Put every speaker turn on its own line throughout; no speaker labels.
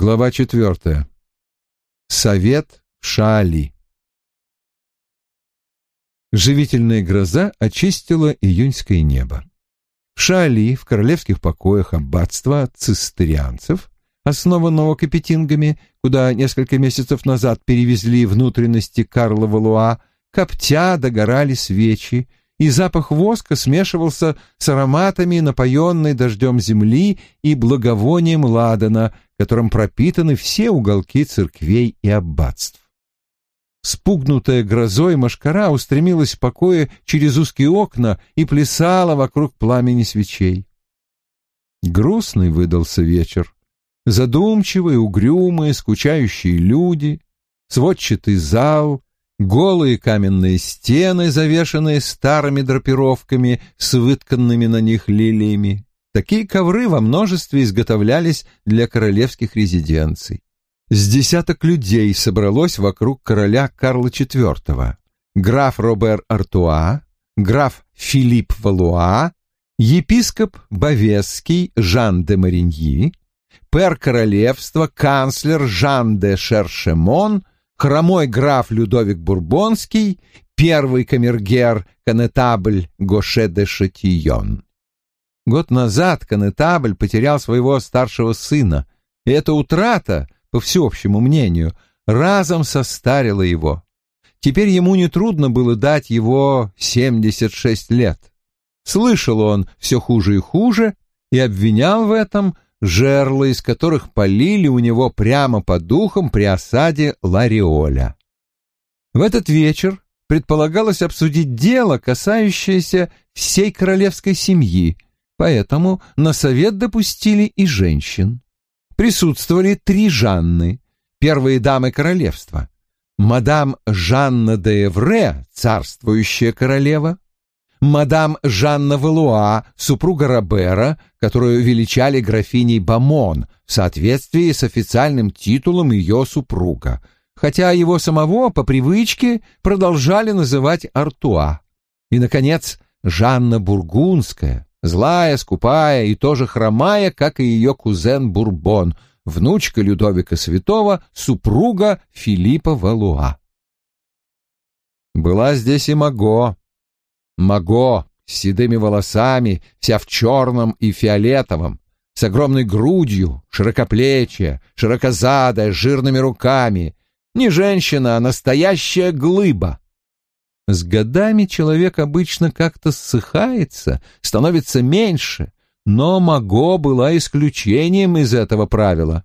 Глава четвертая. Совет Шаали. Живительная гроза очистила июньское небо. В Шаали, в королевских покоях аббатства цистерианцев, основанного капетингами, куда несколько месяцев назад перевезли внутренности Карла Валуа, коптя догорали свечи, и запах воска смешивался с ароматами напоенной дождем земли и благовонием ладана, которым пропитаны все уголки церквей и аббатств. Спугнутая грозой машкара устремилась в покое через узкие окна и плясала вокруг пламени свечей. Грустный выдался вечер. Задумчивые, угрюмые, скучающие люди, сводчатый зал, голые каменные стены, завешанные старыми драпировками с вытканными на них лилиями. Такие ковры во множестве изготовлялись для королевских резиденций. С десяток людей собралось вокруг короля Карла IV. Граф Робер Артуа, граф Филипп Валуа, епископ Бавесский Жан де Мариньи, пэр королевства, канцлер Жан де Шершемон, хромой граф Людовик Бурбонский, первый камергер конетабль Гоше де Шатийон. Год назад конетабль потерял своего старшего сына, и эта утрата, по всеобщему мнению, разом состарила его. Теперь ему нетрудно было дать его 76 лет. Слышал он все хуже и хуже и обвинял в этом жерла, из которых полили у него прямо по духам при осаде Лариоля. В этот вечер предполагалось обсудить дело, касающееся всей королевской семьи — поэтому на совет допустили и женщин. Присутствовали три Жанны, первые дамы королевства. Мадам Жанна де Эвре, царствующая королева, мадам Жанна Валуа, супруга Робера, которую величали графиней Бамон в соответствии с официальным титулом ее супруга, хотя его самого по привычке продолжали называть Артуа. И, наконец, Жанна Бургундская, злая, скупая и тоже хромая, как и ее кузен Бурбон, внучка Людовика Святого, супруга Филиппа Валуа. Была здесь и Маго. Маго с седыми волосами, вся в черном и фиолетовом, с огромной грудью, широкоплечья, широкозадая, жирными руками. Не женщина, а настоящая глыба. С годами человек обычно как-то ссыхается, становится меньше, но Маго была исключением из этого правила.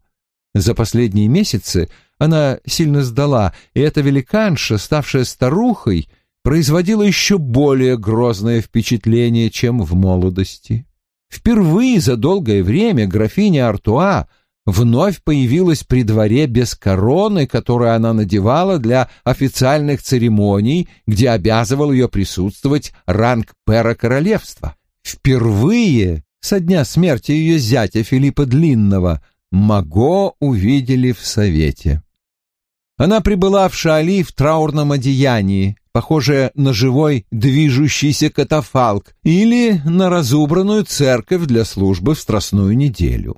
За последние месяцы она сильно сдала, и эта великанша, ставшая старухой, производила еще более грозное впечатление, чем в молодости. Впервые за долгое время графиня Артуа вновь появилась при дворе без короны, которую она надевала для официальных церемоний, где обязывал ее присутствовать ранг пера королевства. Впервые со дня смерти ее зятя Филиппа Длинного Маго увидели в совете. Она прибыла в Шали в траурном одеянии, похожее на живой движущийся катафалк или на разубранную церковь для службы в Страстную неделю.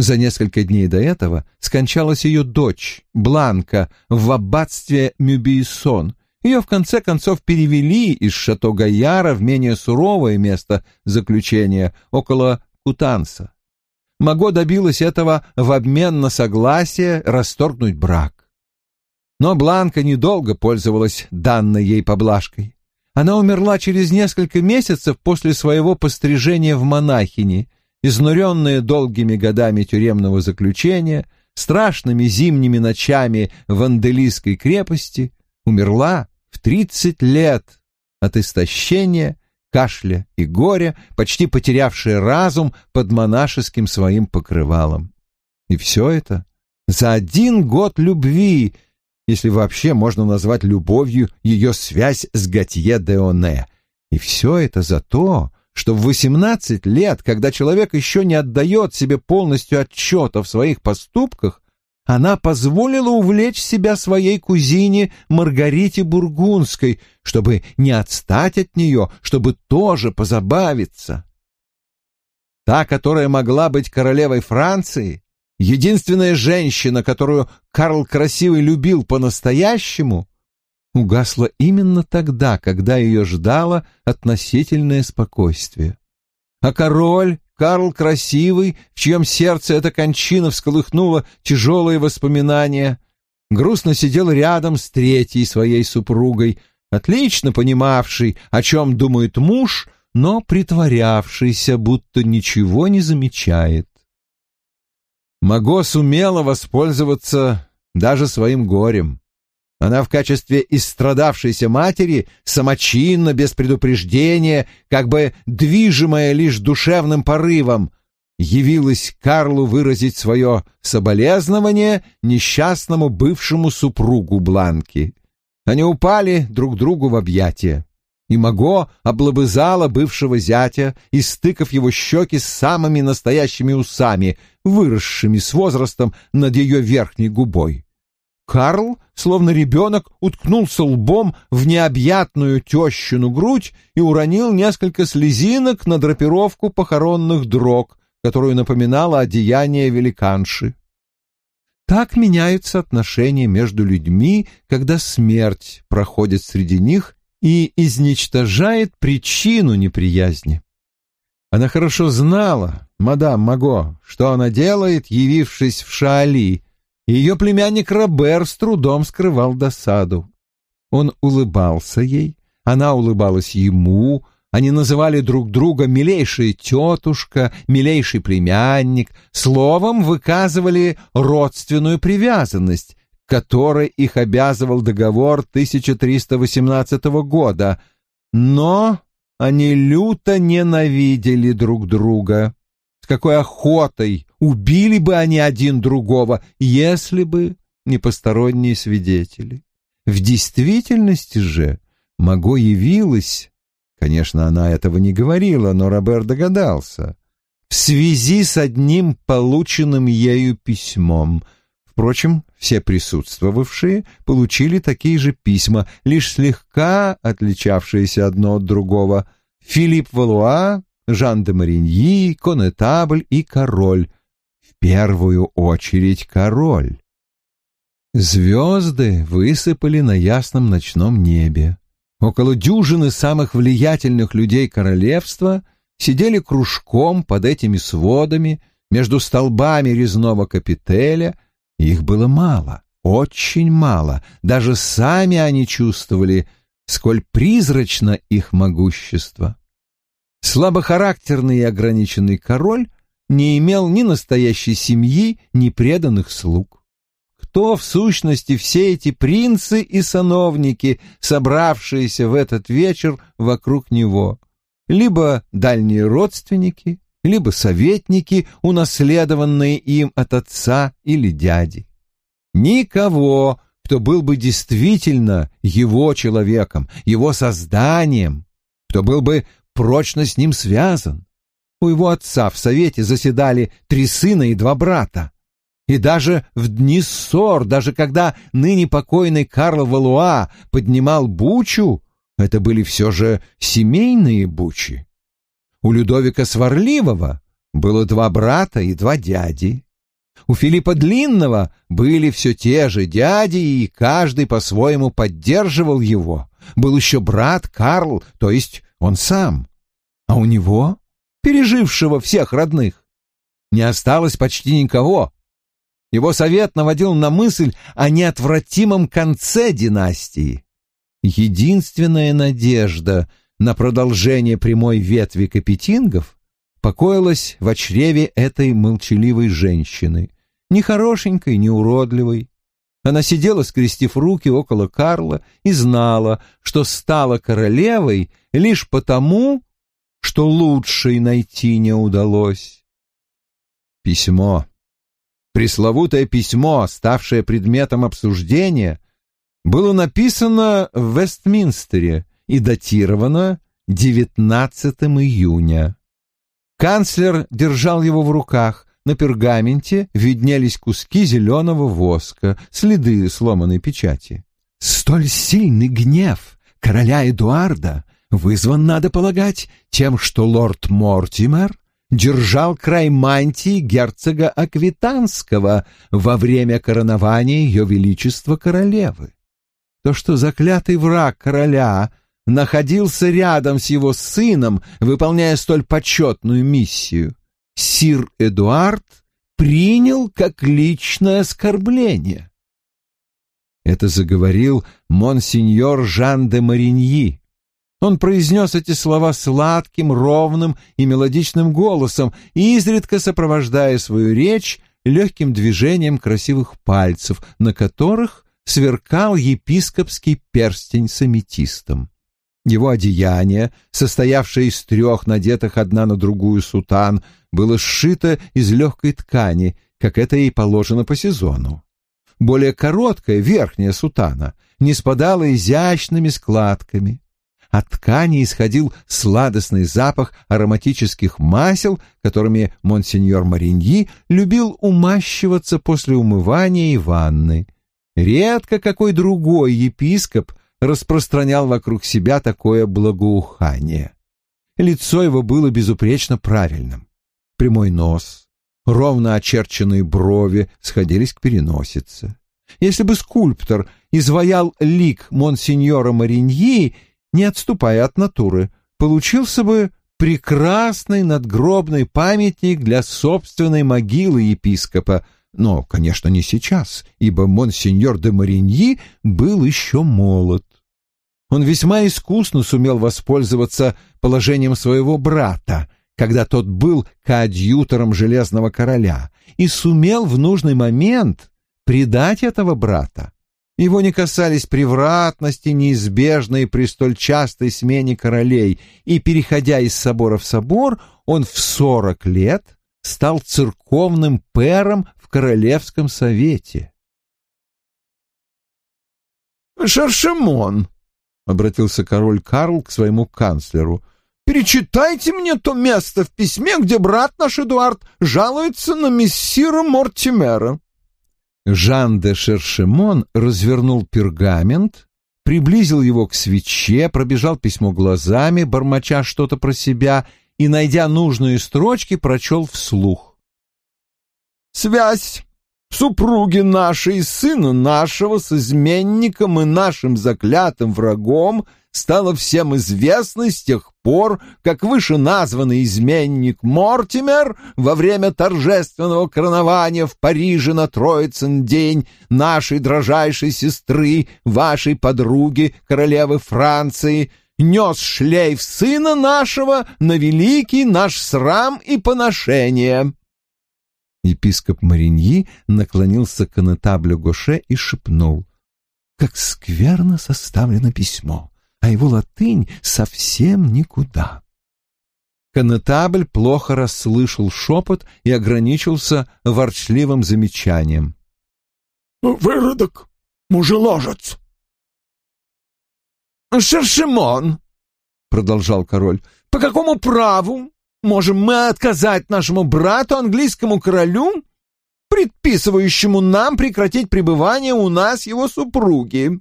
За несколько дней до этого скончалась ее дочь, Бланка, в аббатстве Мюбисон. Ее в конце концов перевели из шато Гаяра в менее суровое место заключения, около Кутанса. Маго добилась этого в обмен на согласие расторгнуть брак. Но Бланка недолго пользовалась данной ей поблажкой. Она умерла через несколько месяцев после своего пострижения в монахини — изнуренная долгими годами тюремного заключения, страшными зимними ночами в Анделийской крепости, умерла в тридцать лет от истощения, кашля и горя, почти потерявшая разум под монашеским своим покрывалом. И все это за один год любви, если вообще можно назвать любовью ее связь с Готье де Оне. И все это за то, что в 18 лет, когда человек еще не отдает себе полностью отчета в своих поступках, она позволила увлечь себя своей кузине Маргарите Бургундской, чтобы не отстать от нее, чтобы тоже позабавиться. Та, которая могла быть королевой Франции, единственная женщина, которую Карл Красивый любил по-настоящему, угасла именно тогда, когда ее ждало относительное спокойствие. А король, Карл Красивый, в чьем сердце эта кончина всколыхнула тяжелые воспоминания, грустно сидел рядом с третьей своей супругой, отлично понимавший, о чем думает муж, но притворявшийся, будто ничего не замечает. Маго сумела воспользоваться даже своим горем. Она в качестве истрадавшейся матери, самочинно, без предупреждения, как бы движимая лишь душевным порывом, явилась Карлу выразить свое соболезнование несчастному бывшему супругу Бланки. Они упали друг другу в объятия. И Маго облобызала бывшего зятя, истыкав его щеки с самыми настоящими усами, выросшими с возрастом над ее верхней губой. Карл, словно ребенок, уткнулся лбом в необъятную тещину грудь и уронил несколько слезинок на драпировку похоронных дрог, которую напоминало одеяние великанши. Так меняются отношения между людьми, когда смерть проходит среди них и изничтожает причину неприязни. Она хорошо знала, мадам Маго, что она делает, явившись в Шаали, ее племянник Робер с трудом скрывал досаду. Он улыбался ей, она улыбалась ему, они называли друг друга «милейшая тетушка», «милейший племянник», словом выказывали родственную привязанность, которой их обязывал договор 1318 года, но они люто ненавидели друг друга какой охотой убили бы они один другого, если бы не посторонние свидетели. В действительности же Маго явилась, конечно, она этого не говорила, но Робер догадался, в связи с одним полученным ею письмом. Впрочем, все присутствовавшие получили такие же письма, лишь слегка отличавшиеся одно от другого. Филипп Валуа Жан де Мариньи, конетабль и король. В первую очередь король. Звезды высыпали на ясном ночном небе. Около дюжины самых влиятельных людей королевства сидели кружком под этими сводами, между столбами резного капителя. Их было мало, очень мало. Даже сами они чувствовали, сколь призрачно их могущество. Слабохарактерный и ограниченный король не имел ни настоящей семьи, ни преданных слуг. Кто, в сущности, все эти принцы и сановники, собравшиеся в этот вечер вокруг него? Либо дальние родственники, либо советники, унаследованные им от отца или дяди. Никого, кто был бы действительно его человеком, его созданием, кто был бы прочно с ним связан. У его отца в совете заседали три сына и два брата. И даже в дни ссор, даже когда ныне покойный Карл Валуа поднимал бучу, это были все же семейные бучи. У Людовика Сварливого было два брата и два дяди. У Филиппа Длинного были все те же дяди, и каждый по-своему поддерживал его. Был еще брат Карл, то есть он сам. А у него, пережившего всех родных, не осталось почти никого. Его совет наводил на мысль о неотвратимом конце династии. Единственная надежда на продолжение прямой ветви капетингов покоилась в чреве этой молчаливой женщины, ни хорошенькой, ни уродливой, она сидела, скрестив руки около Карла, и знала, что стала королевой лишь потому, что лучшей найти не удалось. Письмо. Пресловутое письмо, ставшее предметом обсуждения, было написано в Вестминстере и датировано 19 июня. Канцлер держал его в руках, на пергаменте виднелись куски зеленого воска, следы сломанной печати. Столь сильный гнев короля Эдуарда вызван, надо полагать, тем, что лорд Мортимер держал край мантии герцога Аквитанского во время коронования ее величества королевы. То, что заклятый враг короля находился рядом с его сыном, выполняя столь почетную миссию, сир Эдуард принял как личное оскорбление. Это заговорил монсеньор Жан де Мариньи. Он произнес эти слова сладким, ровным и мелодичным голосом, изредка сопровождая свою речь легким движением красивых пальцев, на которых сверкал епископский перстень с аметистом. Его одеяние, состоявшее из трех надетых одна на другую сутан, было сшито из легкой ткани, как это и положено по сезону. Более короткая верхняя сутана не спадала изящными складками. От ткани исходил сладостный запах ароматических масел, которыми монсеньор Мариньи любил умащиваться после умывания и ванны. Редко какой другой епископ распространял вокруг себя такое благоухание. Лицо его было безупречно правильным. Прямой нос, ровно очерченные брови сходились к переносице. Если бы скульптор изваял лик монсеньора Мариньи, не отступая от натуры, получился бы прекрасный надгробный памятник для собственной могилы епископа, но, конечно, не сейчас, ибо монсеньор де Мариньи был еще молод. Он весьма искусно сумел воспользоваться положением своего брата, когда тот был коадьютором Железного Короля, и сумел в нужный момент предать этого брата. Его не касались превратности, неизбежные при столь частой смене королей, и, переходя из собора в собор, он в сорок лет стал церковным пэром в Королевском совете.
«Шаршемон», — обратился король Карл к своему канцлеру, — «перечитайте мне то место в письме, где брат наш Эдуард жалуется на мессира Мортимера».
Жан де Шершемон развернул пергамент, приблизил его к свече, пробежал письмо глазами, бормоча что-то про себя и, найдя нужные строчки, прочел вслух.
«Связь супруги нашей сына нашего с изменником и нашим заклятым врагом стало всем известно с тех пор, как вышеназванный изменник Мортимер во время торжественного коронования в Париже на Троицын день нашей дрожайшей сестры, вашей подруги, королевы Франции, нес шлейф сына нашего на великий наш срам и поношение.
Епископ Мариньи наклонился к конетаблю Гоше и шепнул. «Как скверно составлено письмо, а его латынь совсем никуда». Конетабль плохо расслышал шепот и ограничился ворчливым замечанием.
«Выродок, мужеложец!» «Шершимон!» — продолжал король. «По какому праву Можем мы отказать нашему брату, английскому королю, предписывающему нам прекратить пребывание у нас его супруги?»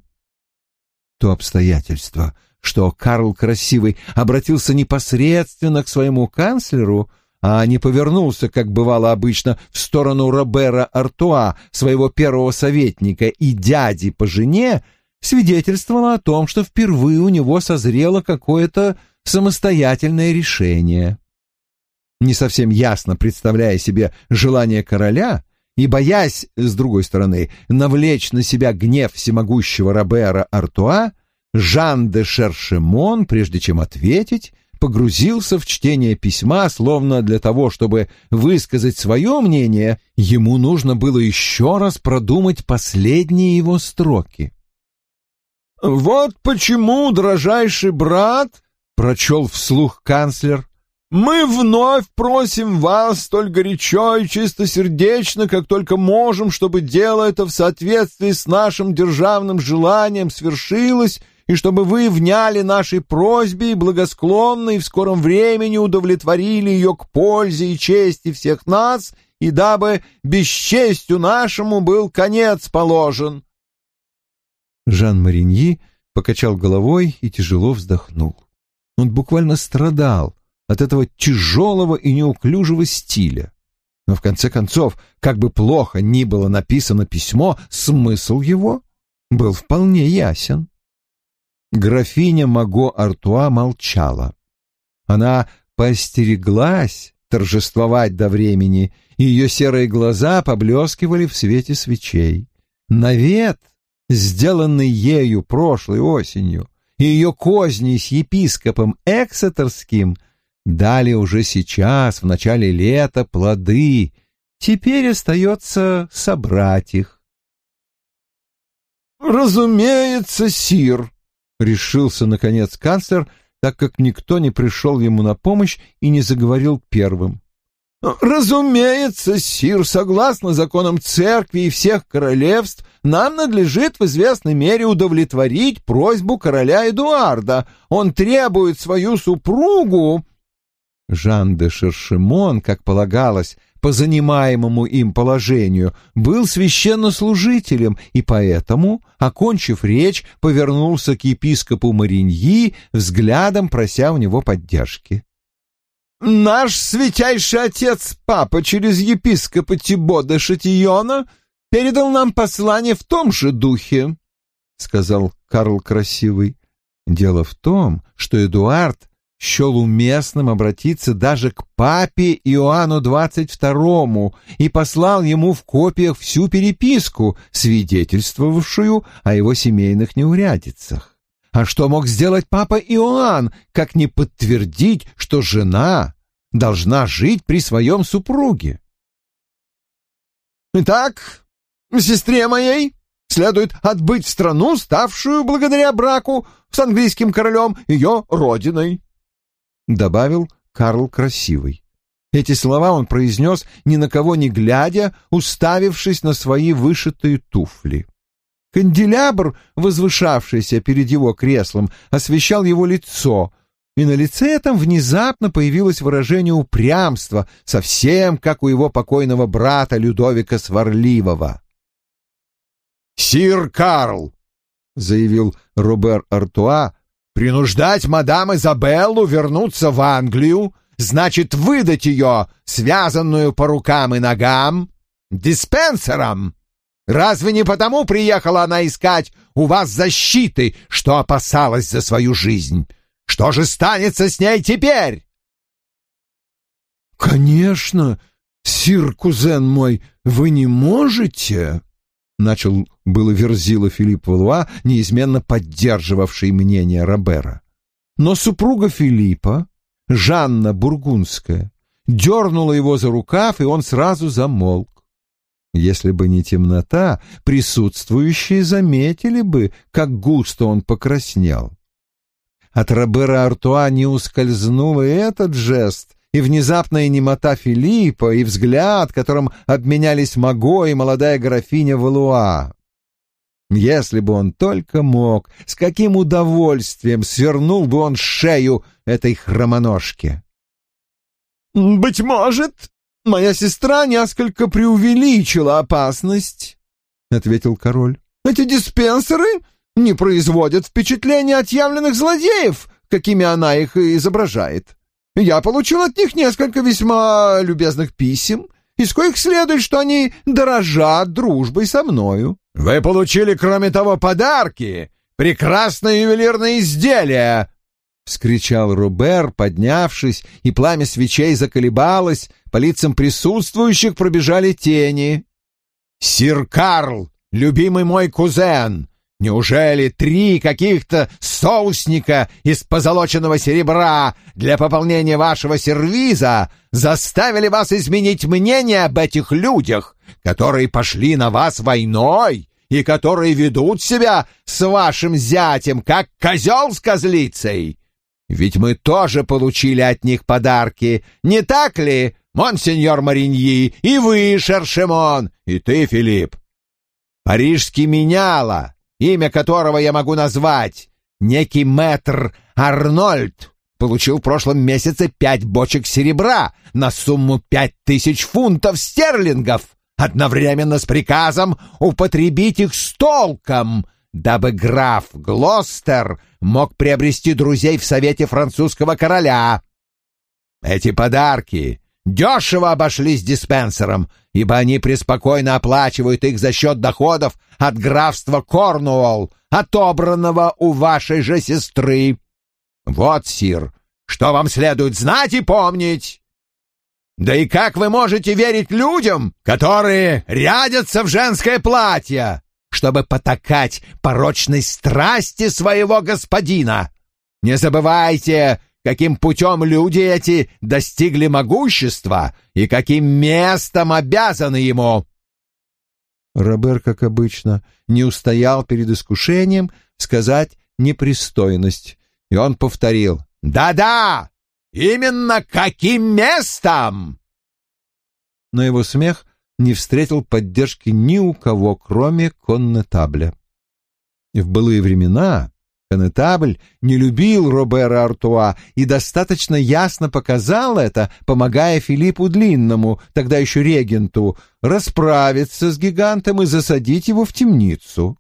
То обстоятельство, что Карл Красивый обратился непосредственно к своему канцлеру, а не повернулся, как бывало обычно, в сторону Робера Артуа, своего первого советника и дяди по жене, свидетельствовало о том, что впервые у него созрело какое-то самостоятельное решение не совсем ясно представляя себе желание короля и боясь, с другой стороны, навлечь на себя гнев всемогущего Робера Артуа, Жан де Шершемон, прежде чем ответить, погрузился в чтение письма, словно для того, чтобы высказать свое мнение, ему нужно было еще раз продумать последние его строки.
«Вот почему, дрожайший брат», — прочел вслух канцлер, мы вновь просим вас столь горячо и чистосердечно, как только можем, чтобы дело это в соответствии с нашим державным желанием свершилось, и чтобы вы вняли нашей просьбе и благосклонно и в скором времени удовлетворили ее к пользе и чести всех нас, и дабы бесчестью нашему был конец положен».
Жан Мариньи покачал головой и тяжело вздохнул. Он буквально страдал от этого тяжелого и неуклюжего стиля. Но в конце концов, как бы плохо ни было написано письмо, смысл его был вполне ясен. Графиня Маго Артуа молчала. Она постереглась торжествовать до времени, и ее серые глаза поблескивали в свете свечей. Навет, сделанный ею прошлой осенью, и ее козни с епископом Эксетерским дали уже сейчас, в начале лета, плоды. Теперь остается собрать их.
«Разумеется, сир», — решился, наконец, канцлер, так как никто не пришел ему на помощь и не заговорил первым. «Разумеется, сир, согласно законам церкви и всех королевств, нам надлежит в известной мере удовлетворить просьбу короля Эдуарда. Он требует свою супругу...» Жан де Шершемон, как полагалось, по занимаемому им положению, был священнослужителем и поэтому, окончив речь, повернулся к епископу Мариньи, взглядом прося у него поддержки. Наш святейший отец папа через епископа Тибо де Шатиона передал нам послание в том же духе, — сказал Карл Красивый. Дело в том, что Эдуард счел уместным обратиться даже к папе Иоанну XXII и послал ему в копиях всю переписку, свидетельствовавшую о его семейных неурядицах. А что мог сделать папа Иоанн, как не подтвердить, что жена должна жить при своем супруге? Итак, сестре моей следует отбыть страну, ставшую благодаря браку с английским королем ее родиной, — добавил Карл Красивый. Эти слова он произнес, ни на кого не глядя, уставившись на свои вышитые туфли. Канделябр, возвышавшийся перед его креслом, освещал его лицо, и на лице этом внезапно появилось выражение упрямства, совсем как у его покойного брата Людовика Сварливого. «Сир Карл!» — заявил Робер Артуа, — «принуждать мадам Изабеллу вернуться в Англию значит выдать ее, связанную по рукам и ногам, диспенсерам!» Разве не потому приехала она искать у вас защиты, что опасалась за свою жизнь? Что же станется с ней теперь?» «Конечно, сир, кузен мой, вы не можете...» Начал было Верзила Филипп Валуа, неизменно поддерживавший мнение Робера. Но супруга Филиппа, Жанна Бургундская, дернула его за рукав, и он сразу замолк. Если бы не темнота, присутствующие заметили бы, как густо он покраснел. От Робера Артуа не ускользнул и этот жест, и внезапная немота Филиппа, и взгляд, которым обменялись Маго и молодая графиня Валуа. Если бы он только мог, с каким удовольствием свернул бы он шею этой хромоножке. «Быть может, «Моя сестра несколько преувеличила опасность», — ответил король. «Эти диспенсеры не производят впечатления отъявленных злодеев, какими она их изображает. Я получил от них несколько весьма любезных писем, из коих следует, что они дорожат дружбой со мною». «Вы получили, кроме того, подарки, прекрасное ювелирное изделие», — вскричал Рубер, поднявшись, и пламя свечей заколебалось, по лицам присутствующих пробежали тени. «Сир Карл, любимый мой кузен, неужели три каких-то соусника из позолоченного серебра для пополнения вашего сервиза заставили вас изменить мнение об этих людях, которые пошли на вас войной?» и которые ведут себя с вашим зятем, как козел с козлицей. Ведь мы тоже получили от них подарки, не так ли, монсеньор Мариньи, и вы, Шершемон, и ты, Филипп? Парижский меняла, имя которого я могу назвать, некий мэтр Арнольд, получил в прошлом месяце пять бочек серебра на сумму пять тысяч фунтов стерлингов, одновременно с приказом употребить их с толком — дабы граф Глостер мог приобрести друзей в совете французского короля. Эти подарки дешево обошлись диспенсером, ибо они преспокойно оплачивают их за счет доходов от графства Корнуолл, отобранного у вашей же сестры. Вот, сир, что вам следует знать и помнить. Да и как вы можете верить людям, которые рядятся в женское платье, чтобы потакать порочной страсти своего господина? Не забывайте, каким путем люди эти достигли могущества и каким местом обязаны ему.
Робер, как обычно, не устоял перед искушением сказать непристойность, и он повторил «Да-да! Именно каким местом?» Но его смех не встретил поддержки ни у кого, кроме коннетабля. В былые времена Конетабль не любил Робера Артуа и достаточно ясно показал это, помогая Филиппу Длинному, тогда еще регенту, расправиться с гигантом и засадить его в темницу.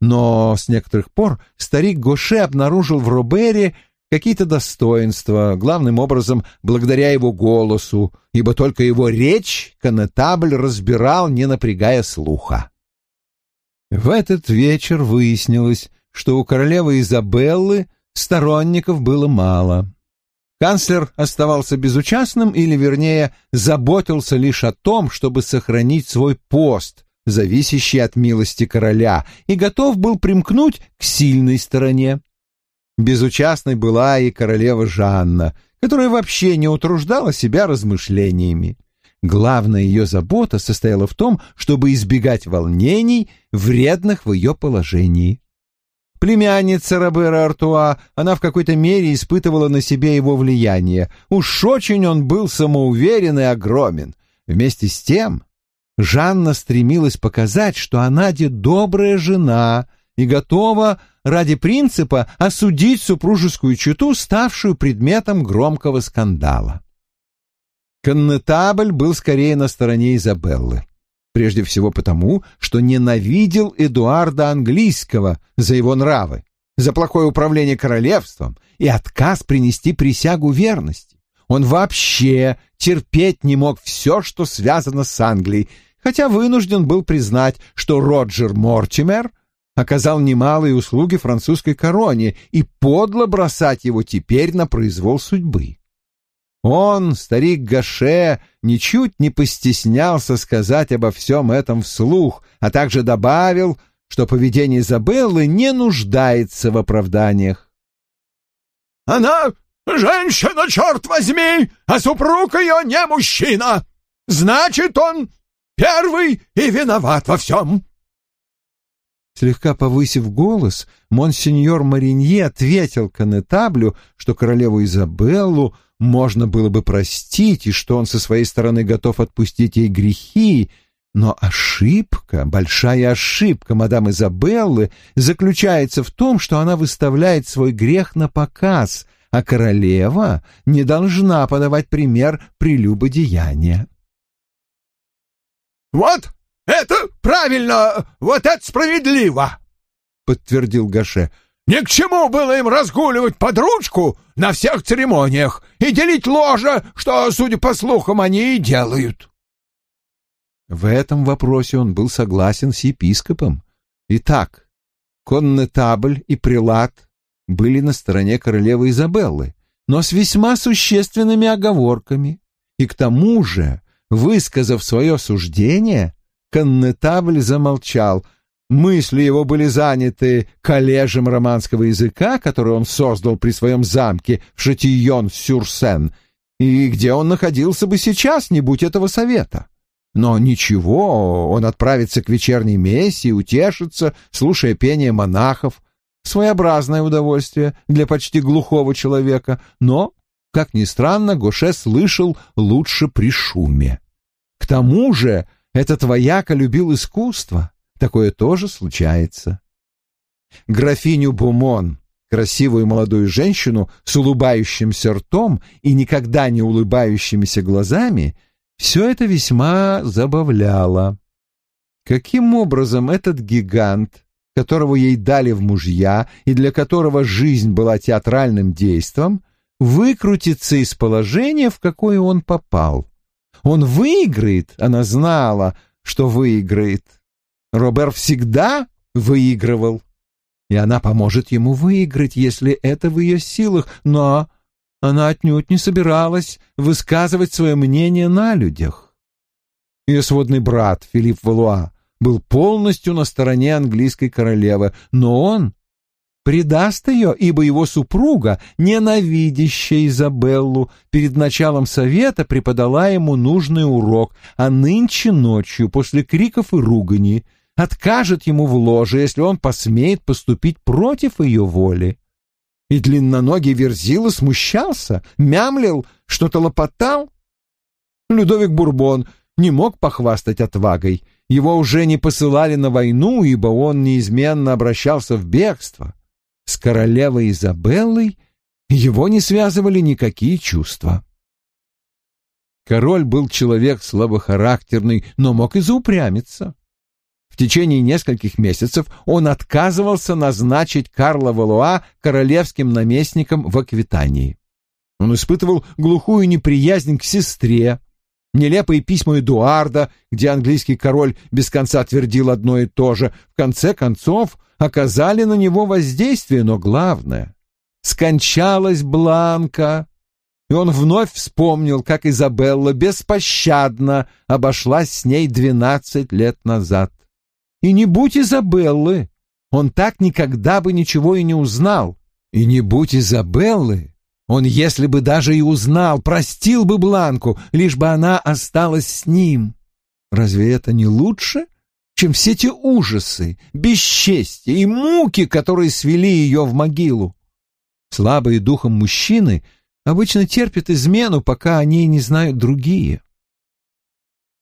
Но с некоторых пор старик Гоше обнаружил в Робере какие-то достоинства, главным образом благодаря его голосу, ибо только его речь Конетабль разбирал, не напрягая слуха. В этот вечер выяснилось, что у королевы Изабеллы сторонников было мало. Канцлер оставался безучастным или, вернее, заботился лишь о том, чтобы сохранить свой пост, зависящий от милости короля, и готов был примкнуть к сильной стороне. Безучастной была и королева Жанна, которая вообще не утруждала себя размышлениями. Главная ее забота состояла в том, чтобы избегать волнений, вредных в ее положении. Племянница Робера Артуа, она в какой-то мере испытывала на себе его влияние. Уж очень он был самоуверен и огромен. Вместе с тем Жанна стремилась показать, что она де добрая жена и готова ради принципа осудить супружескую чуту, ставшую предметом громкого скандала. Коннетабль был скорее на стороне Изабеллы прежде всего потому, что ненавидел Эдуарда Английского за его нравы, за плохое управление королевством и отказ принести присягу верности. Он вообще терпеть не мог все, что связано с Англией, хотя вынужден был признать, что Роджер Мортимер оказал немалые услуги французской короне и подло бросать его теперь на произвол судьбы. Он, старик Гаше, ничуть не постеснялся сказать обо всем этом вслух, а также добавил, что поведение Изабеллы не нуждается в оправданиях.
«Она женщина, черт возьми, а супруг ее не мужчина! Значит, он первый и виноват во всем!»
Слегка повысив голос, монсеньор Маринье ответил конетаблю, что королеву Изабеллу можно было бы простить и что он со своей стороны готов отпустить ей грехи, но ошибка, большая ошибка мадам Изабеллы заключается в том, что она выставляет свой грех на показ, а королева не должна подавать пример прелюбодеяния.
«Вот это правильно, вот это справедливо!» — подтвердил Гаше. Ни к чему было им разгуливать под ручку на всех церемониях и делить ложе, что, судя по слухам, они и делают.
В этом вопросе он был согласен с епископом. Итак, коннетабль и прилад были на стороне королевы Изабеллы, но с весьма существенными оговорками. И к тому же, высказав свое суждение, коннетабль замолчал — Мысли его были заняты коллежем романского языка, который он создал при своем замке в Шатийон-Сюрсен, и где он находился бы сейчас, не будь этого совета. Но ничего, он отправится к вечерней мессе и утешится, слушая пение монахов. Своеобразное удовольствие для почти глухого человека, но, как ни странно, Гоше слышал лучше при шуме. К тому же этот вояка любил искусство — Такое тоже случается. Графиню Бумон, красивую молодую женщину с улыбающимся ртом и никогда не улыбающимися глазами, все это весьма забавляло. Каким образом этот гигант, которого ей дали в мужья и для которого жизнь была театральным действом, выкрутиться из положения, в какое он попал. Он выиграет, она знала, что выиграет. Робер всегда выигрывал, и она поможет ему выиграть, если это в ее силах, но она отнюдь не собиралась высказывать свое мнение на людях. Ее сводный брат Филипп Валуа был полностью на стороне английской королевы, но он предаст ее, ибо его супруга, ненавидящая Изабеллу, перед началом совета преподала ему нужный урок, а нынче ночью, после криков и ругани, откажет ему в ложе, если он посмеет поступить против ее воли. И длинноногий Верзила смущался, мямлил, что-то лопотал. Людовик Бурбон не мог похвастать отвагой, его уже не посылали на войну, ибо он неизменно обращался в бегство. С королевой Изабеллой его не связывали никакие чувства. Король был человек слабохарактерный, но мог и заупрямиться. В течение нескольких месяцев он отказывался назначить Карла Валуа королевским наместником в Аквитании. Он испытывал глухую неприязнь к сестре, нелепые письма Эдуарда, где английский король без конца твердил одно и то же, в конце концов оказали на него воздействие, но главное — скончалась Бланка, и он вновь вспомнил, как Изабелла беспощадно обошлась с ней двенадцать лет назад. И не будь Изабеллы, он так никогда бы ничего и не узнал. И не будь Изабеллы, он, если бы даже и узнал, простил бы Бланку, лишь бы она осталась с ним. Разве это не лучше, чем все те ужасы, бесчестие и муки, которые свели ее в могилу? Слабые духом мужчины обычно терпят измену, пока о ней не знают другие.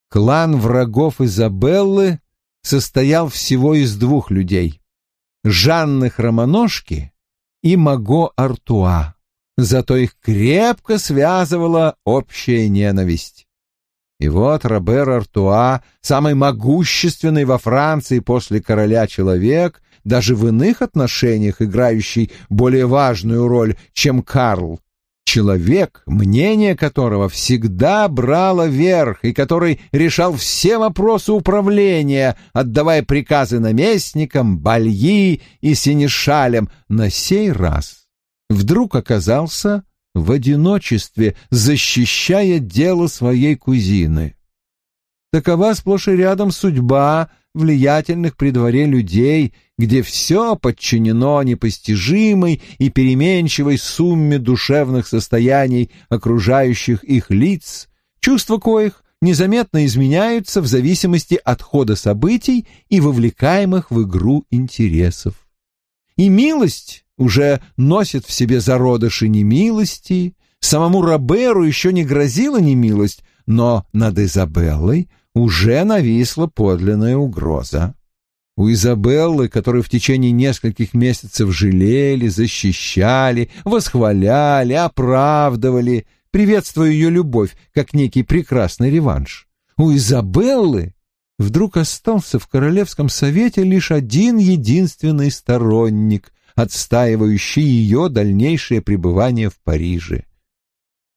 Клан врагов Изабеллы состоял всего из двух людей — Жанны Хромоножки и Маго Артуа зато их крепко связывала общая ненависть. И вот Робер Артуа, самый могущественный во Франции после короля человек, даже в иных отношениях играющий более важную роль, чем Карл, человек, мнение которого всегда брало верх и который решал все вопросы управления, отдавая приказы наместникам, бальи и синешалям, на сей раз вдруг оказался в одиночестве, защищая дело своей кузины. Такова сплошь и рядом судьба влиятельных при дворе людей, где все подчинено непостижимой и переменчивой сумме душевных состояний окружающих их лиц, чувства коих незаметно изменяются в зависимости от хода событий и вовлекаемых в игру интересов. И милость уже носит в себе зародыши немилости, самому Роберу еще не грозила немилость, но над Изабеллой уже нависла подлинная угроза. У Изабеллы, которую в течение нескольких месяцев жалели, защищали, восхваляли, оправдывали, приветствуя ее любовь как некий прекрасный реванш, у Изабеллы вдруг остался в Королевском совете лишь один единственный сторонник, отстаивающий ее дальнейшее пребывание в Париже.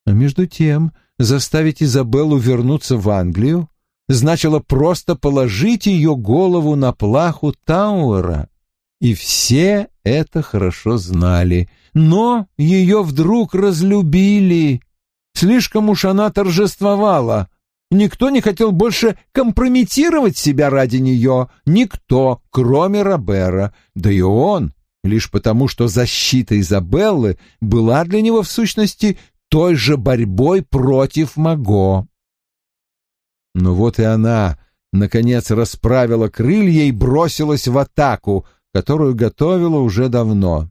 А между тем заставить Изабеллу вернуться в Англию значило просто положить ее голову на плаху Тауэра. И все это хорошо знали. Но ее вдруг разлюбили. Слишком уж она торжествовала. Никто не хотел больше компрометировать себя ради нее. Никто, кроме Робера. Да и он лишь потому, что защита Изабеллы была для него в сущности той же борьбой против Маго. Но вот и она, наконец, расправила крылья и бросилась в атаку, которую готовила уже давно.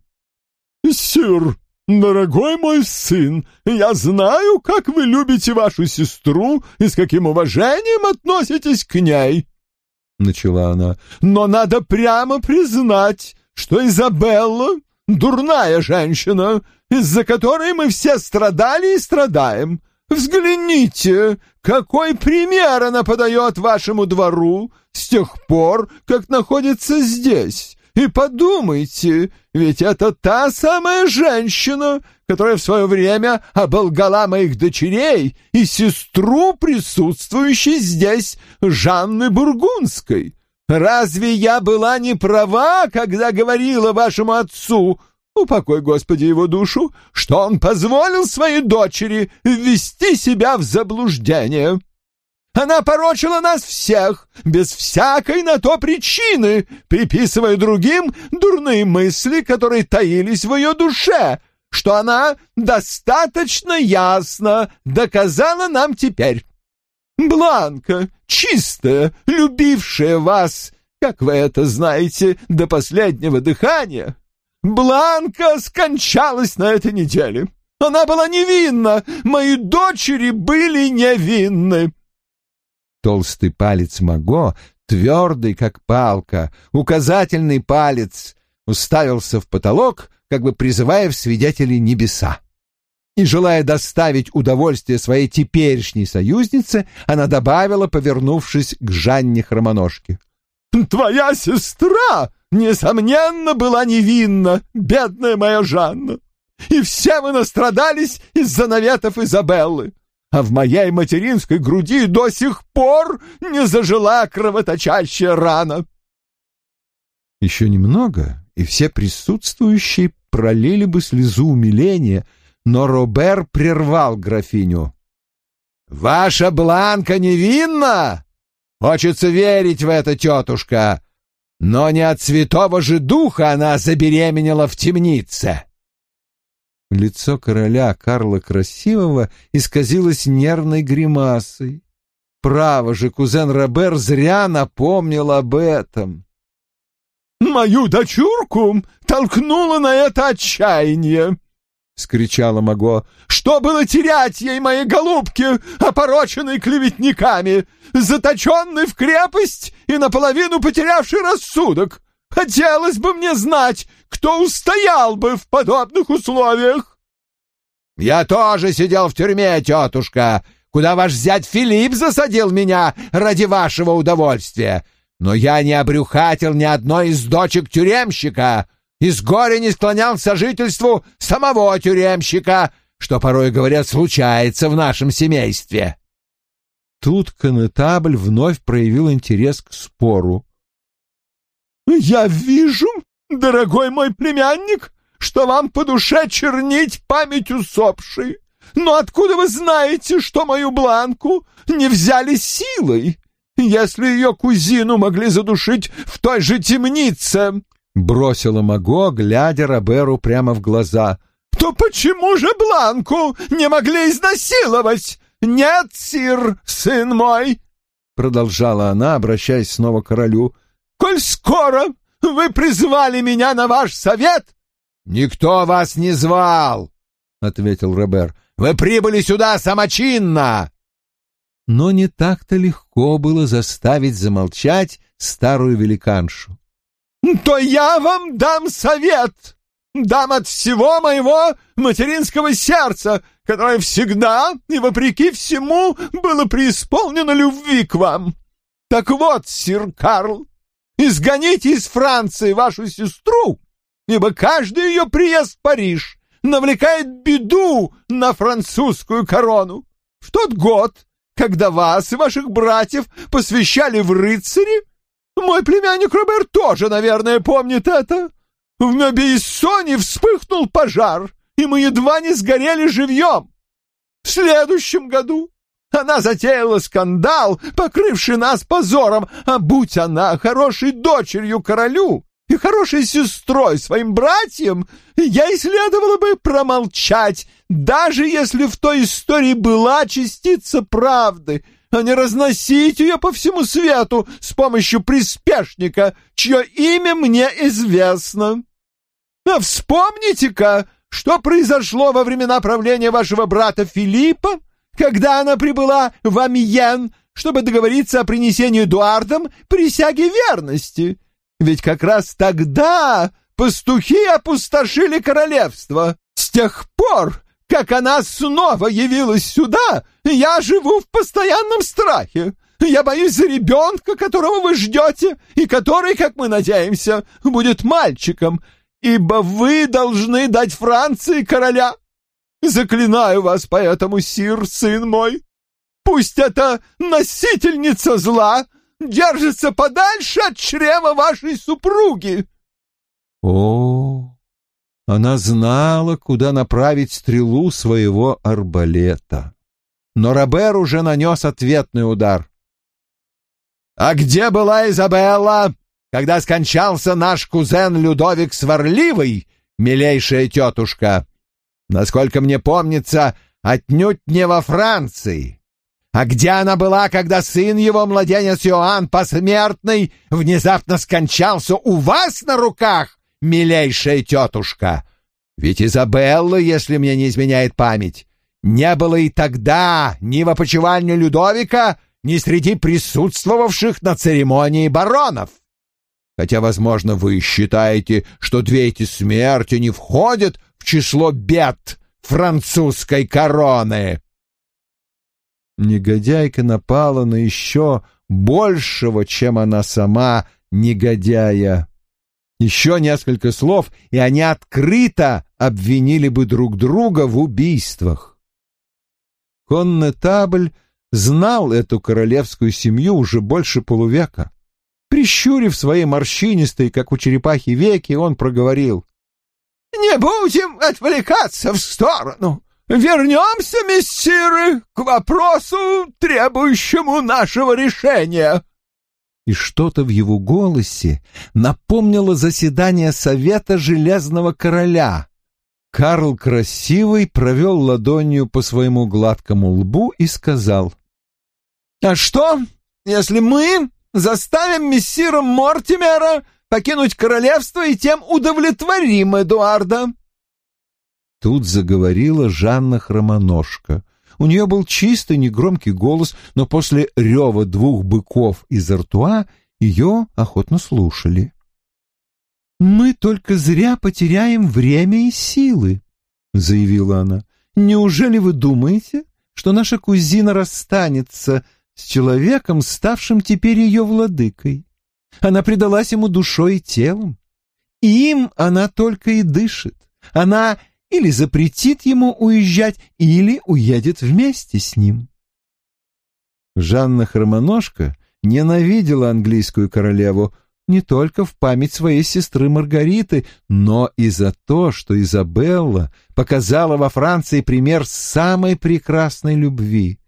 «Сюр, дорогой мой сын, я знаю, как вы любите вашу сестру и с каким уважением относитесь к ней», — начала она. «Но надо прямо признать, что Изабелла — дурная женщина, из-за которой мы все страдали и страдаем. Взгляните, какой пример она подает вашему двору с тех пор, как находится здесь. И подумайте, ведь это та самая женщина, которая в свое время оболгала моих дочерей и сестру, присутствующей здесь, Жанны Бургундской. Разве я была не права, когда говорила вашему отцу, упокой, Господи, его душу, что он позволил своей дочери ввести себя в заблуждение?» Она порочила нас всех, без всякой на то причины, приписывая другим дурные мысли, которые таились в ее душе, что она достаточно ясно доказала нам теперь. Бланка, чистая, любившая вас, как вы это знаете, до последнего дыхания, Бланка скончалась на этой неделе. Она была невинна, мои дочери были невинны.
Толстый палец Маго, твердый, как палка, указательный палец, уставился в потолок, как бы призывая в свидетели небеса. И, желая доставить удовольствие своей теперешней союзнице, она добавила, повернувшись к Жанне Хромоножке.
«Твоя сестра, несомненно, была невинна, бедная моя Жанна, и все мы настрадались из-за наветов Изабеллы а в моей материнской груди до сих пор не зажила кровоточащая рана.
Еще немного, и все присутствующие пролили бы слезу умиления, но Робер прервал графиню. «Ваша Бланка невинна? Хочется верить в это, тетушка, но не от святого же духа она забеременела в темнице». Лицо короля Карла Красивого исказилось нервной гримасой. Право же, кузен Робер зря напомнил об этом.
«Мою дочурку толкнуло на это отчаяние!» — скричала Маго. «Что было терять ей, мои голубки, опороченной клеветниками, заточенной в крепость и наполовину потерявшей рассудок? Хотелось бы мне знать, кто устоял бы в подобных условиях.
Я тоже сидел в тюрьме, тетушка, куда ваш зять Филипп засадил меня ради вашего удовольствия. Но я не обрюхатил ни одной из дочек тюремщика, и с горя не склонял к сожительству самого тюремщика, что порой, говорят, случается в нашем семействе. Тут конетабль вновь проявил интерес к спору.
«Я вижу, дорогой мой племянник, что вам по душе чернить память усопшей. Но откуда вы знаете, что мою Бланку не взяли силой, если ее кузину могли задушить в той же темнице?»
Бросила Маго, глядя Роберу прямо в глаза.
«То почему же Бланку не могли изнасиловать? Нет, сир, сын мой!» Продолжала она, обращаясь снова к королю коль скоро вы призвали меня на ваш совет...»
«Никто вас не звал», — ответил Робер. «Вы прибыли сюда самочинно!» Но не так-то легко было заставить замолчать старую великаншу.
«То я вам дам совет! Дам от всего моего материнского сердца, которое всегда и вопреки всему было преисполнено любви к вам. Так вот, сир Карл, Изгоните из Франции вашу сестру, ибо каждый ее приезд в Париж навлекает беду на французскую корону. В тот год, когда вас и ваших братьев посвящали в рыцари, мой племянник Роберт тоже, наверное, помнит это. В Мебиессоне вспыхнул пожар, и мы едва не сгорели живьем. В следующем году она затеяла скандал, покрывший нас позором, а будь она хорошей дочерью королю и хорошей сестрой своим братьям, ей следовало бы промолчать, даже если в той истории была частица правды, а не разносить ее по всему свету с помощью приспешника, чье имя мне известно. А вспомните-ка, что произошло во времена правления вашего брата Филиппа, когда она прибыла в Амьен, чтобы договориться о принесении Эдуардом присяги верности. Ведь как раз тогда пастухи опустошили королевство. С тех пор, как она снова явилась сюда, я живу в постоянном страхе. Я боюсь за ребенка, которого вы ждете, и который, как мы надеемся, будет мальчиком, ибо вы должны дать Франции короля. Заклинаю вас поэтому, сир, сын мой. Пусть эта носительница зла держится подальше от чрева вашей супруги.
О, она знала, куда направить стрелу своего арбалета. Но Робер уже нанес ответный удар. «А где была Изабелла, когда скончался наш кузен Людовик Сварливый, милейшая тетушка? Насколько мне помнится, отнюдь не во Франции. А где она была, когда сын его, младенец Иоанн Посмертный, внезапно скончался у вас на руках, милейшая тетушка? Ведь Изабелла, если мне не изменяет память, не было и тогда ни в опочивальне Людовика, ни среди присутствовавших на церемонии баронов. Хотя, возможно, вы считаете, что две эти смерти не входят в число бед французской короны. Негодяйка напала на еще большего, чем она сама, негодяя. Еще несколько слов, и они открыто обвинили бы друг друга в убийствах. Коннетабль знал эту королевскую семью уже больше полувека. Прищурив свои морщинистые, как у черепахи, веки, он проговорил.
«Не будем отвлекаться в сторону. Вернемся, мессиры, к вопросу, требующему нашего решения»
и что-то в его голосе напомнило заседание Совета Железного Короля. Карл Красивый провел ладонью по своему гладкому лбу и сказал.
«А что, если мы заставим мессира Мортимера покинуть королевство и тем удовлетворим Эдуарда?»
Тут заговорила Жанна Хромоножка — у нее был чистый, негромкий голос, но после рева двух быков из ртуа ее охотно слушали. «Мы только зря потеряем время и силы», — заявила она. «Неужели вы думаете, что наша кузина расстанется с человеком, ставшим теперь ее владыкой? Она предалась ему душой и телом. Им она только и дышит. Она или запретит ему уезжать, или уедет вместе с ним. Жанна Хромоножка ненавидела английскую королеву не только в память своей сестры Маргариты, но и за то, что Изабелла показала во Франции пример самой прекрасной любви.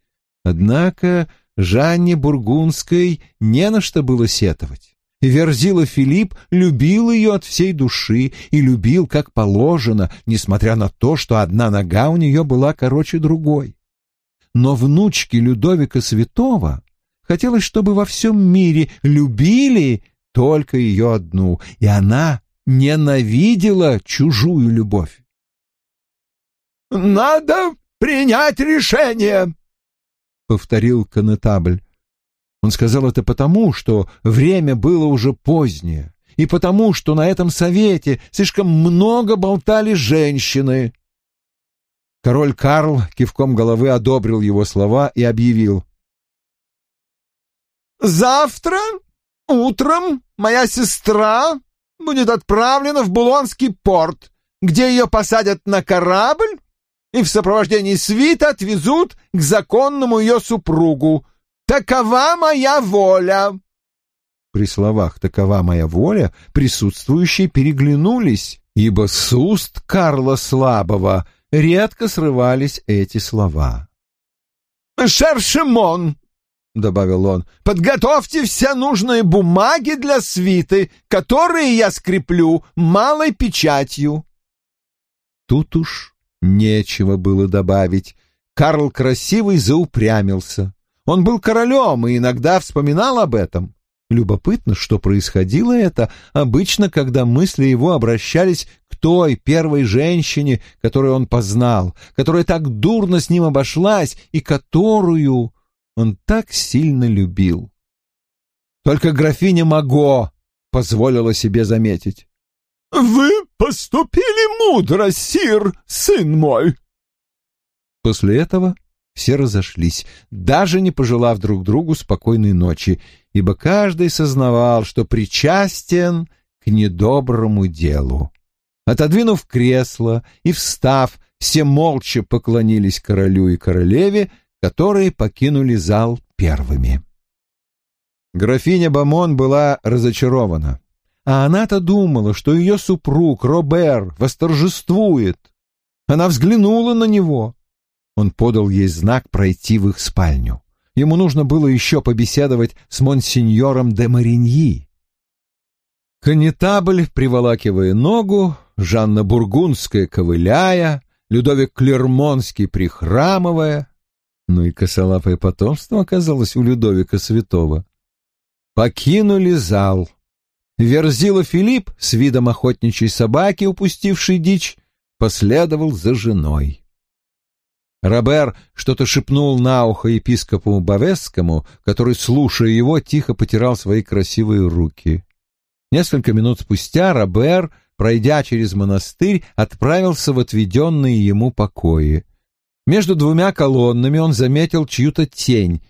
Однако Жанне Бургундской не на что было сетовать. Верзила Филипп любил ее от всей души и любил как положено, несмотря на то, что одна нога у нее была короче другой. Но внучке Людовика Святого хотелось, чтобы во всем мире любили только ее одну, и она ненавидела чужую любовь.
«Надо принять решение», — повторил конетабль.
Он сказал это потому, что время было уже позднее, и потому, что на этом совете слишком много болтали женщины. Король Карл кивком головы одобрил его слова и объявил.
«Завтра утром моя сестра будет отправлена в Булонский порт, где ее посадят на корабль и в сопровождении свита отвезут к законному ее супругу, Такова моя воля!»
При словах «такова моя воля» присутствующие переглянулись, ибо с уст Карла Слабого редко срывались эти слова.
«Шершемон!» — добавил он, — «подготовьте все нужные бумаги для свиты, которые я скреплю малой печатью».
Тут уж нечего было добавить. Карл Красивый заупрямился. Он был королем и иногда вспоминал об этом. Любопытно, что происходило это обычно, когда мысли его обращались к той первой женщине, которую он познал, которая так дурно с ним обошлась и которую он так сильно любил. Только графиня Маго позволила себе заметить.
«Вы поступили мудро, сир, сын мой!»
После этого все разошлись, даже не пожелав друг другу спокойной ночи, ибо каждый сознавал, что причастен к недоброму делу. Отодвинув кресло и встав, все молча поклонились королю и королеве, которые покинули зал первыми. Графиня Бамон была разочарована. А она-то думала, что ее супруг Робер восторжествует. Она взглянула на него. Он подал ей знак пройти в их спальню. Ему нужно было еще побеседовать с монсеньором де Мариньи. Конетабль, приволакивая ногу, Жанна Бургундская ковыляя, Людовик Клермонский прихрамывая, ну и косолапое потомство оказалось у Людовика Святого, покинули зал. Верзила Филипп с видом охотничьей собаки, упустившей дичь, последовал за женой. Робер что-то шепнул на ухо епископу Бавесскому, который, слушая его, тихо потирал свои красивые руки. Несколько минут спустя Робер, пройдя через монастырь, отправился в отведенные ему покои. Между двумя колоннами он заметил чью-то тень.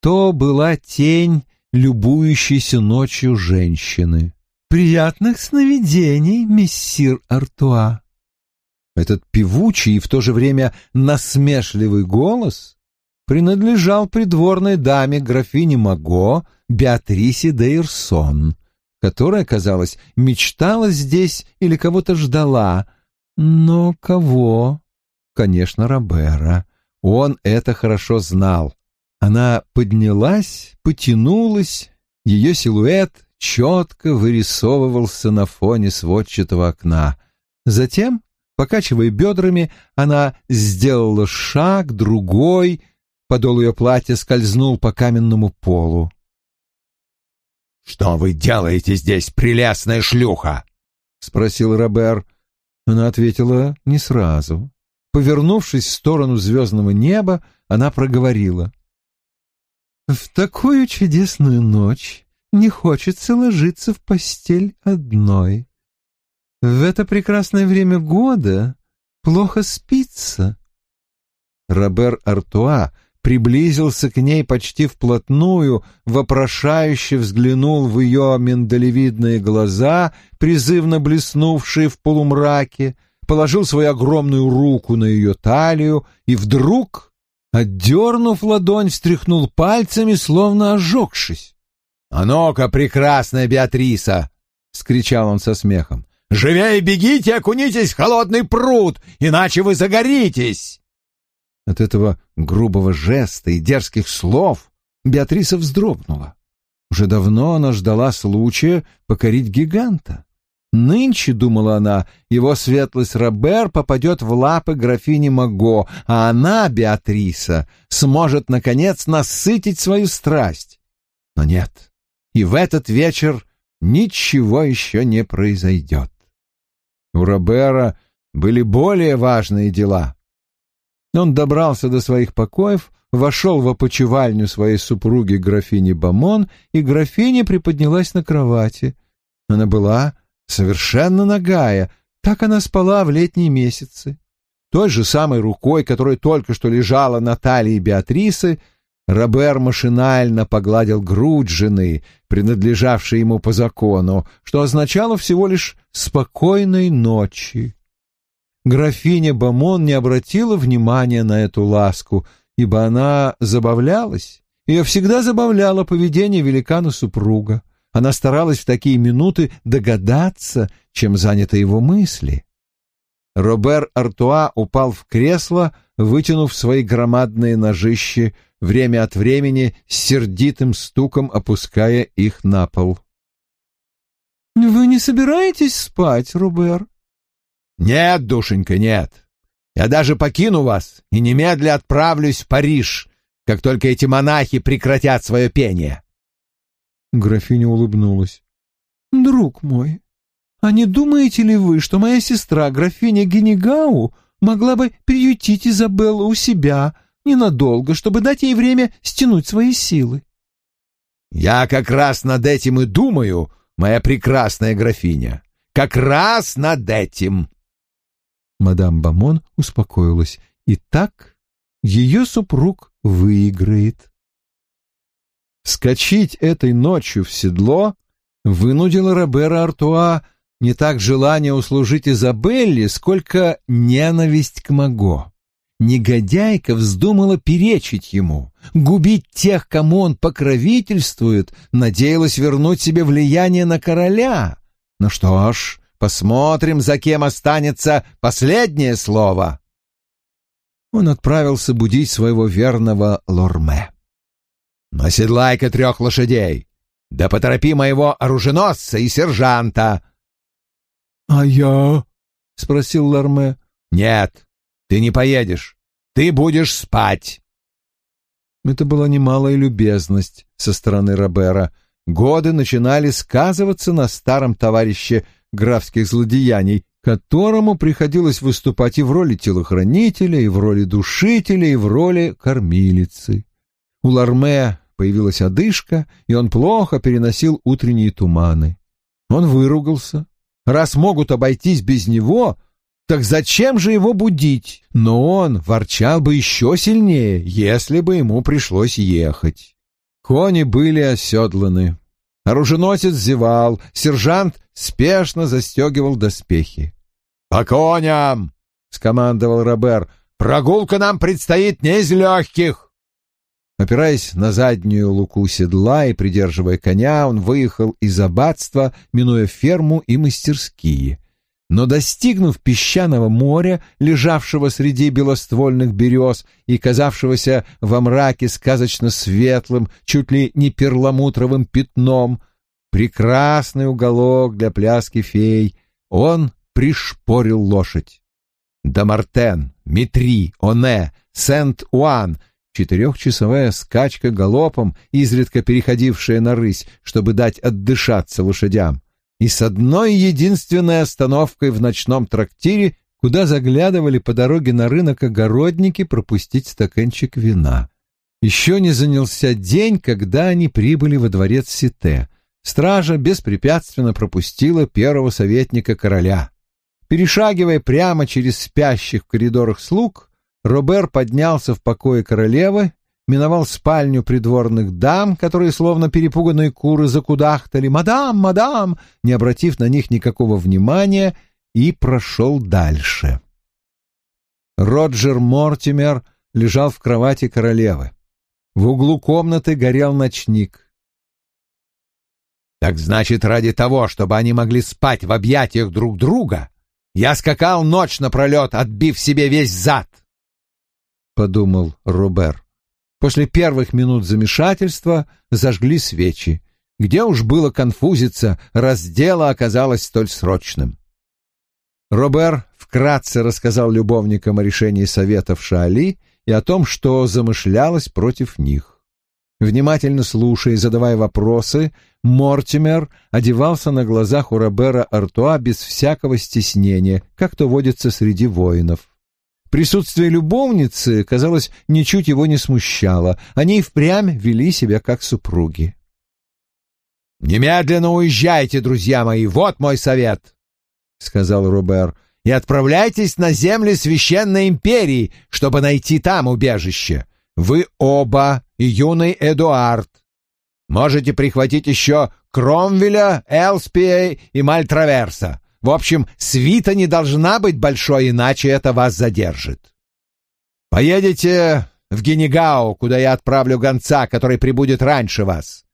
То была тень любующейся ночью женщины. «Приятных сновидений, мессир Артуа!» Этот певучий и в то же время насмешливый голос принадлежал придворной даме графине Маго Беатрисе де Ирсон, которая, казалось, мечтала здесь или кого-то ждала. Но кого? Конечно, Робера. Он это хорошо знал. Она поднялась, потянулась, ее силуэт четко вырисовывался на фоне сводчатого окна. Затем, покачивая бедрами, она сделала шаг, другой, подол ее платья скользнул по каменному полу.
«Что вы делаете здесь, прелестная шлюха?» — спросил Робер.
Она ответила не сразу. Повернувшись в сторону звездного неба, она проговорила. В такую чудесную ночь не хочется ложиться в постель одной. В это прекрасное время года плохо спится. Робер Артуа приблизился к ней почти вплотную, вопрошающе взглянул в ее миндалевидные глаза, призывно блеснувшие в полумраке, положил свою огромную руку на ее талию и вдруг Отдернув ладонь, встряхнул пальцами, словно ожегшись.
«А ну-ка, прекрасная Беатриса!» — скричал он со смехом. «Живее бегите, окунитесь в холодный пруд, иначе вы загоритесь!»
От этого грубого жеста и дерзких слов Беатриса вздрогнула. Уже давно она ждала случая покорить гиганта. Нынче, думала она, его светлость Робер попадет в лапы графини Маго, а она, Беатриса, сможет, наконец, насытить свою страсть. Но нет, и в этот вечер ничего еще не произойдет. У Робера были более важные дела. Он добрался до своих покоев, вошел в опочивальню своей супруги графини Бамон, и графиня приподнялась на кровати. Она была совершенно нагая, так она спала в летние месяцы. Той же самой рукой, которая только что лежала на талии Беатрисы, Робер машинально погладил грудь жены, принадлежавшей ему по закону, что означало всего лишь «спокойной ночи». Графиня Бамон не обратила внимания на эту ласку, ибо она забавлялась. Ее всегда забавляло поведение великана-супруга. Она старалась в такие минуты догадаться, чем заняты его мысли. Робер Артуа упал в кресло, вытянув свои громадные ножищи, время от времени с сердитым стуком опуская их на пол. «Вы не собираетесь спать, Робер?»
«Нет, душенька, нет. Я даже покину вас и немедля отправлюсь в Париж, как только эти монахи прекратят свое пение».
Графиня улыбнулась. «Друг мой, а не думаете ли вы, что моя сестра, графиня Генегау, могла бы приютить Изабеллу у себя ненадолго, чтобы дать ей время стянуть свои силы?»
«Я как раз над этим и думаю, моя прекрасная графиня. Как раз над этим!»
Мадам Бамон успокоилась. «Итак, ее супруг выиграет. Скочить этой ночью в седло вынудило Робера Артуа не так желание услужить Изабелле, сколько ненависть к Маго. Негодяйка вздумала перечить ему, губить тех, кому он покровительствует, надеялась вернуть себе влияние на короля. Ну что ж, посмотрим, за кем останется последнее слово. Он отправился будить своего верного Лорме. «Наседлай-ка трех лошадей! Да поторопи моего оруженосца и сержанта!»
«А я?» — спросил Лорме.
«Нет, ты не поедешь. Ты будешь спать.
Это была немалая любезность со стороны Робера. Годы начинали сказываться на старом товарище графских злодеяний, которому приходилось выступать и в роли телохранителя, и в роли душителя, и в роли кормилицы. У Ларме появилась одышка, и он плохо переносил утренние туманы. Он выругался. Раз могут обойтись без него, так зачем же его будить? Но он ворчал бы еще сильнее, если бы ему пришлось ехать. Кони были оседланы. Оруженосец зевал, сержант спешно застегивал доспехи.
«По коням!» — скомандовал Робер. «Прогулка нам предстоит не из легких!»
Опираясь на заднюю луку седла и придерживая коня, он выехал из аббатства, минуя ферму и мастерские — но, достигнув песчаного моря, лежавшего среди белоствольных берез и казавшегося во мраке сказочно светлым, чуть ли не перламутровым пятном, прекрасный уголок для пляски фей, он пришпорил лошадь. Дамартен, Митри, Оне, Сент-Уан — четырехчасовая скачка галопом, изредка переходившая на рысь, чтобы дать отдышаться лошадям и с одной единственной остановкой в ночном трактире, куда заглядывали по дороге на рынок огородники пропустить стаканчик вина. Еще не занялся день, когда они прибыли во дворец Сите. Стража беспрепятственно пропустила первого советника короля. Перешагивая прямо через спящих в коридорах слуг, Робер поднялся в покое королевы миновал спальню придворных дам, которые, словно перепуганные куры, закудахтали «Мадам, мадам!», не обратив на них никакого внимания, и прошел дальше. Роджер Мортимер лежал в кровати королевы. В углу комнаты горел ночник.
«Так значит, ради того, чтобы они могли спать в объятиях друг друга, я скакал ночь напролет, отбив себе весь зад!»
— подумал Робер. После первых минут замешательства зажгли свечи. Где уж было конфузиться, раз дело оказалось столь срочным. Робер вкратце рассказал любовникам о решении советов Шаали и о том, что замышлялось против них. Внимательно слушая и задавая вопросы, Мортимер одевался на глазах у Робера Артуа без всякого стеснения, как то водится среди воинов. Присутствие любовницы, казалось, ничуть его не смущало. Они и впрямь вели себя как супруги.
«Немедленно уезжайте, друзья мои, вот мой совет», — сказал Робер, — «и отправляйтесь на земли Священной Империи, чтобы найти там убежище. Вы оба и юный Эдуард. Можете прихватить еще Кромвеля, Элспия и Мальтраверса. В общем, свита не должна быть большой, иначе это вас задержит. Поедете в Генегау, куда я отправлю гонца, который прибудет раньше вас.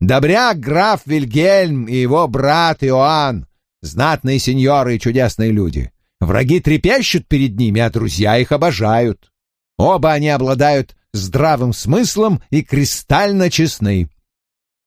Добряк граф Вильгельм и его брат Иоанн, знатные сеньоры и чудесные люди. Враги трепещут перед ними, а друзья их обожают. Оба они обладают здравым смыслом и кристально честны.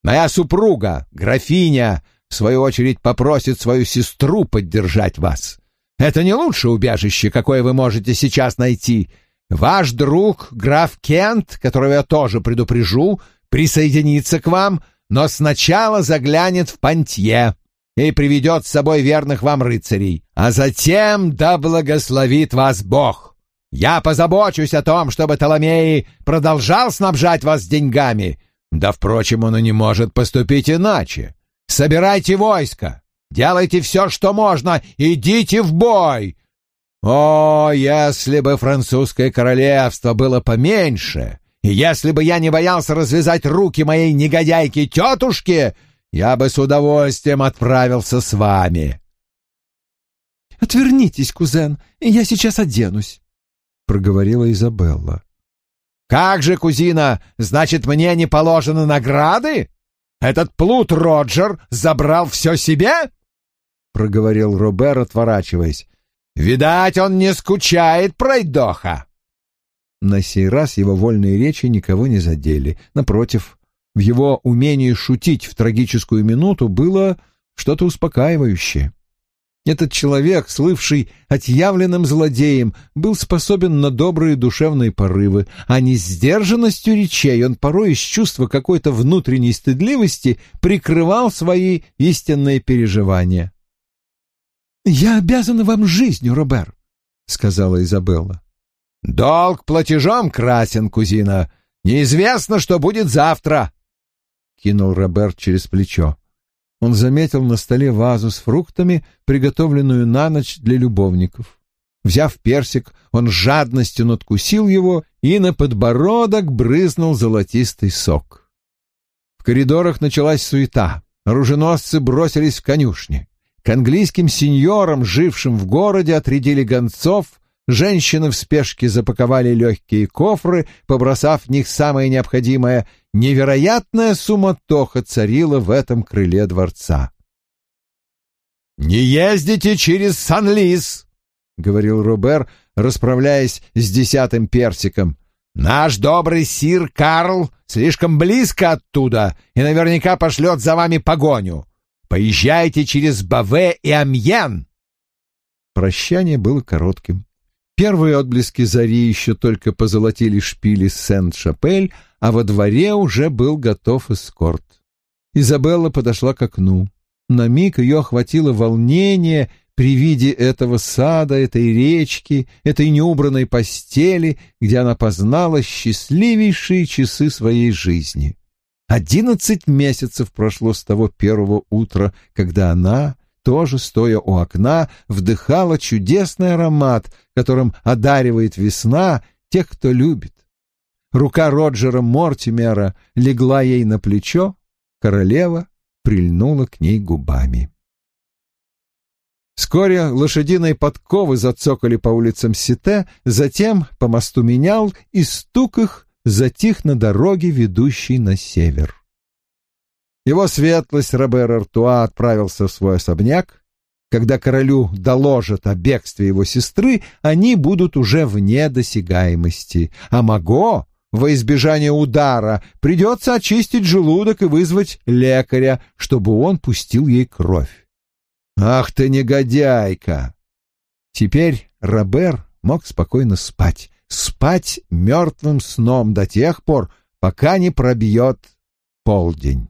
Моя супруга, графиня, в свою очередь попросит свою сестру поддержать вас. Это не лучшее убежище, какое вы можете сейчас найти. Ваш друг, граф Кент, которого я тоже предупрежу, присоединится к вам, но сначала заглянет в Пантье и приведет с собой верных вам рыцарей, а затем да благословит вас Бог. Я позабочусь о том, чтобы Толомей продолжал снабжать вас деньгами, да, впрочем, он и не может поступить иначе. Собирайте войско, делайте все, что можно, идите в бой.
О, если бы французское королевство было поменьше, и если бы я не боялся развязать руки моей негодяйке-тетушке, я бы с удовольствием отправился с вами.
«Отвернитесь, кузен, я сейчас оденусь», — проговорила Изабелла.
«Как же, кузина, значит, мне не положены награды? Этот плут Роджер забрал все себе?» — проговорил Робер, отворачиваясь. «Видать, он не скучает, пройдоха!»
На сей раз его вольные речи никого не задели. Напротив, в его умении шутить в трагическую минуту было что-то успокаивающее. Этот человек, слывший отъявленным злодеем, был способен на добрые душевные порывы, а не сдержанностью речей он порой из чувства какой-то внутренней стыдливости прикрывал свои истинные переживания. «Я обязана вам жизнью, Робер», — сказала Изабелла.
«Долг платежом красен, кузина. Неизвестно, что будет завтра», — кинул Роберт через плечо
он заметил на столе вазу с фруктами, приготовленную на ночь для любовников. Взяв персик, он жадностью надкусил его и на подбородок брызнул золотистый сок. В коридорах началась суета. Оруженосцы бросились в конюшни. К английским сеньорам, жившим в городе, отрядили гонцов, женщины в спешке запаковали легкие кофры, побросав в них самое необходимое, Невероятная суматоха царила в этом крыле дворца.
«Не ездите через Сан-Лис!» — говорил Робер, расправляясь с десятым персиком. «Наш добрый сир Карл слишком близко оттуда и наверняка пошлет за вами погоню. Поезжайте через Баве и Амьен!»
Прощание было коротким. Первые отблески зари еще только позолотили шпили Сент-Шапель, а во дворе уже был готов эскорт. Изабелла подошла к окну. На миг ее охватило волнение при виде этого сада, этой речки, этой неубранной постели, где она познала счастливейшие часы своей жизни. Одиннадцать месяцев прошло с того первого утра, когда она, тоже стоя у окна, вдыхала чудесный аромат, которым одаривает весна тех, кто любит. Рука Роджера Мортимера легла ей на плечо, королева прильнула к ней губами. Вскоре лошадиные подковы зацокали по улицам Сите, затем по мосту менял, и стук их затих на дороге, ведущей на север. Его светлость Робер Артуа отправился в свой особняк. Когда королю доложат о бегстве его сестры, они будут уже вне досягаемости, а Маго во избежание удара придется очистить желудок и вызвать лекаря, чтобы он пустил ей кровь. Ах ты негодяйка! Теперь Робер мог спокойно спать, спать мертвым сном до тех пор, пока не пробьет полдень.